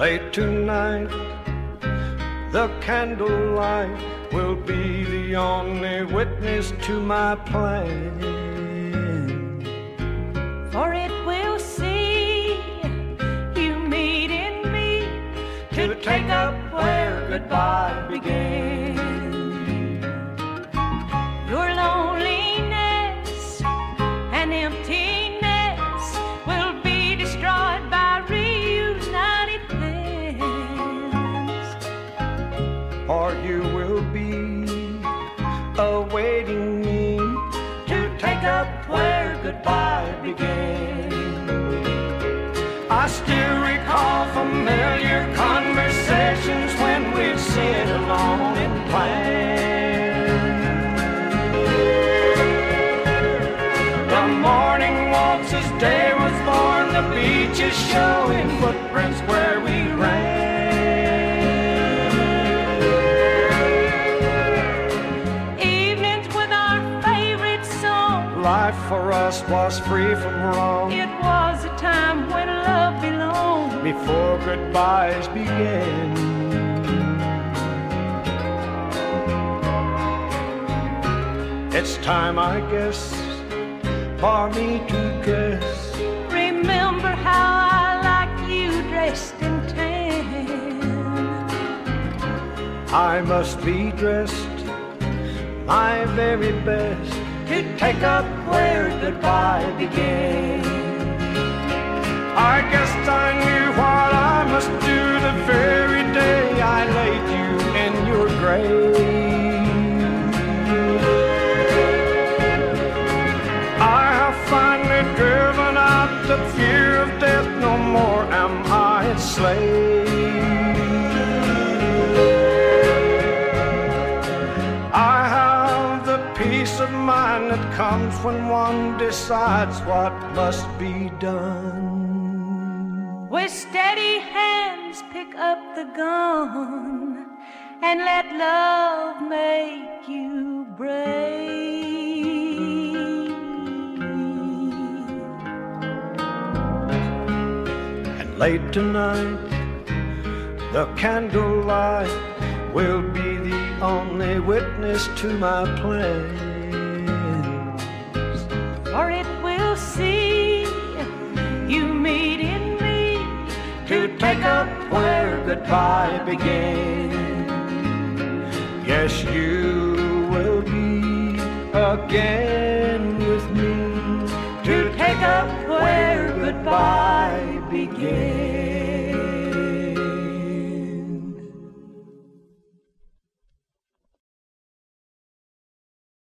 late tonight, the candlelight will be the only witness to my plan. For it will see you meeting me to take up where goodbye began. Or you will be awaiting me to take up where goodbye began. I still recall familiar conversations when we'd sit alone and plan. The morning walks as day was born, the beaches showing footprints where for us was free from wrong It was a time when love belonged. before goodbyes began. It's time, I guess, for me to dress. Remember how I like you dressed in tan. I must be dressed my very best to take up where goodbye began. I guess I knew what I must do the very day I laid you in your grave. I have finally driven out the fear of death. No more am I a peace of mind that comes when one decides what must be done. With steady hands, pick up the gun and let love make you brave. And late tonight, the candlelight will be the only witness to my plans. For it will see you meeting me to take up where goodbye began. Yes, you will be again with me to take up where goodbye began.